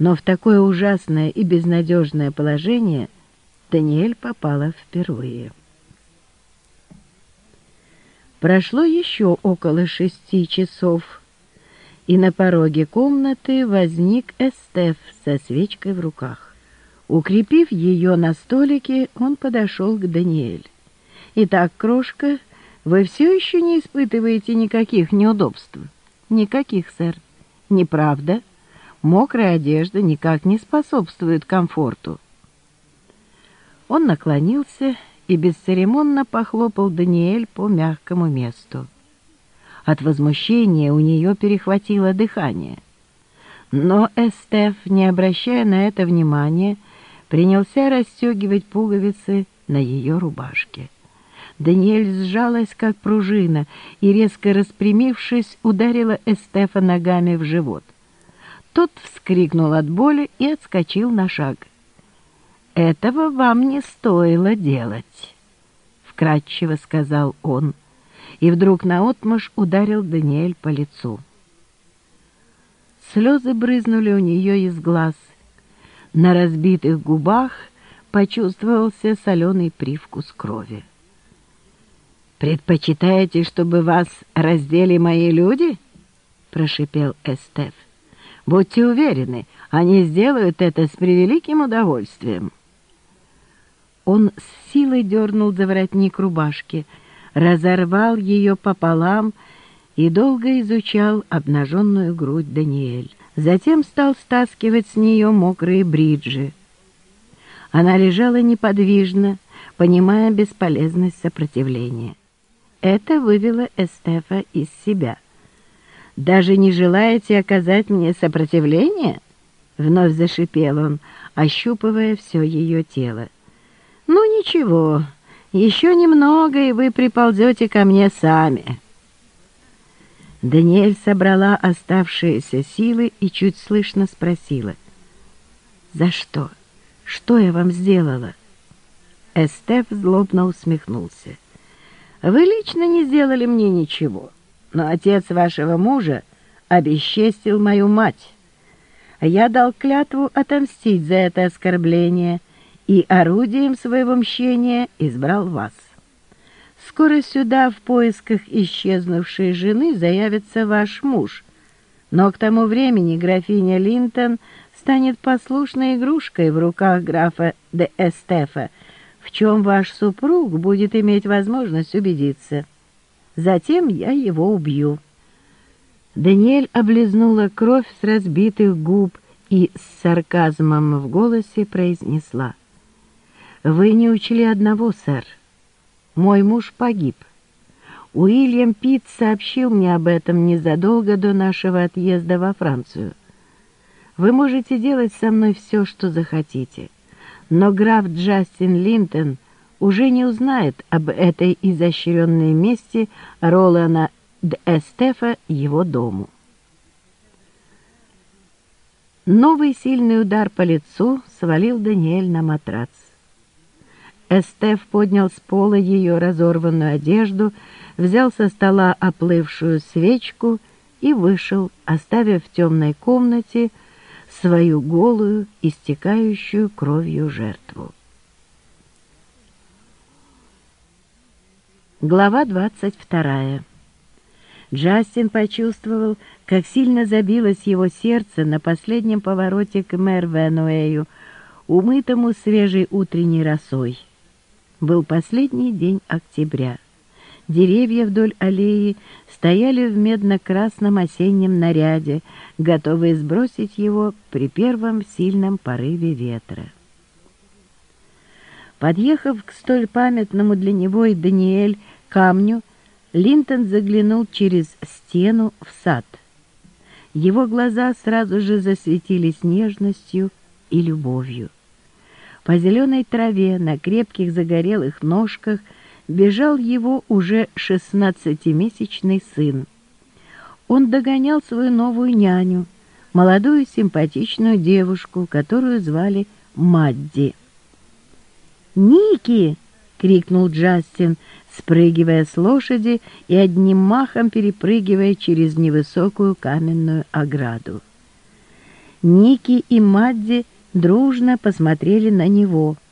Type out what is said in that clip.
Но в такое ужасное и безнадежное положение Даниэль попала впервые. Прошло еще около шести часов, и на пороге комнаты возник Эстеф со свечкой в руках. Укрепив ее на столике, он подошел к Даниэль. «Итак, крошка, вы все еще не испытываете никаких неудобств?» «Никаких, сэр». «Неправда. Мокрая одежда никак не способствует комфорту». Он наклонился и бесцеремонно похлопал Даниэль по мягкому месту. От возмущения у нее перехватило дыхание. Но Эстеф, не обращая на это внимания, принялся расстегивать пуговицы на ее рубашке. Даниэль сжалась, как пружина, и, резко распрямившись, ударила Эстефа ногами в живот. Тот вскрикнул от боли и отскочил на шаг. «Этого вам не стоило делать», — вкратчиво сказал он, и вдруг наотмашь ударил Даниэль по лицу. Слезы брызнули у нее из глаз. На разбитых губах почувствовался соленый привкус крови. «Предпочитаете, чтобы вас раздели мои люди?» — прошипел Эстеф. «Будьте уверены, они сделают это с превеликим удовольствием». Он с силой дернул за воротник рубашки, разорвал ее пополам и долго изучал обнаженную грудь Даниэль. Затем стал стаскивать с нее мокрые бриджи. Она лежала неподвижно, понимая бесполезность сопротивления. Это вывело Эстефа из себя. «Даже не желаете оказать мне сопротивление?» Вновь зашипел он, ощупывая все ее тело. «Ну ничего, еще немного, и вы приползете ко мне сами». Даниэль собрала оставшиеся силы и чуть слышно спросила. «За что? Что я вам сделала?» Эстеф злобно усмехнулся. «Вы лично не сделали мне ничего, но отец вашего мужа обесчестил мою мать. Я дал клятву отомстить за это оскорбление» и орудием своего мщения избрал вас. Скоро сюда в поисках исчезнувшей жены заявится ваш муж, но к тому времени графиня Линтон станет послушной игрушкой в руках графа де Эстефа, в чем ваш супруг будет иметь возможность убедиться. Затем я его убью». Даниэль облизнула кровь с разбитых губ и с сарказмом в голосе произнесла. «Вы не учли одного, сэр. Мой муж погиб. Уильям Питт сообщил мне об этом незадолго до нашего отъезда во Францию. Вы можете делать со мной все, что захотите, но граф Джастин Линтон уже не узнает об этой изощренной мести Ролана Эстефа его дому». Новый сильный удар по лицу свалил Даниэль на матрац. Эстеф поднял с пола ее разорванную одежду, взял со стола оплывшую свечку и вышел, оставив в темной комнате свою голую, истекающую кровью жертву. Глава двадцать вторая. Джастин почувствовал, как сильно забилось его сердце на последнем повороте к Мервенуэю, умытому свежей утренней росой. Был последний день октября. Деревья вдоль аллеи стояли в медно-красном осеннем наряде, готовые сбросить его при первом сильном порыве ветра. Подъехав к столь памятному для него и Даниэль камню, Линтон заглянул через стену в сад. Его глаза сразу же засветились нежностью и любовью. По зеленой траве на крепких загорелых ножках бежал его уже шестнадцатимесячный сын. Он догонял свою новую няню, молодую симпатичную девушку, которую звали Мадди. «Ники!» — крикнул Джастин, спрыгивая с лошади и одним махом перепрыгивая через невысокую каменную ограду. Ники и Мадди дружно посмотрели на него —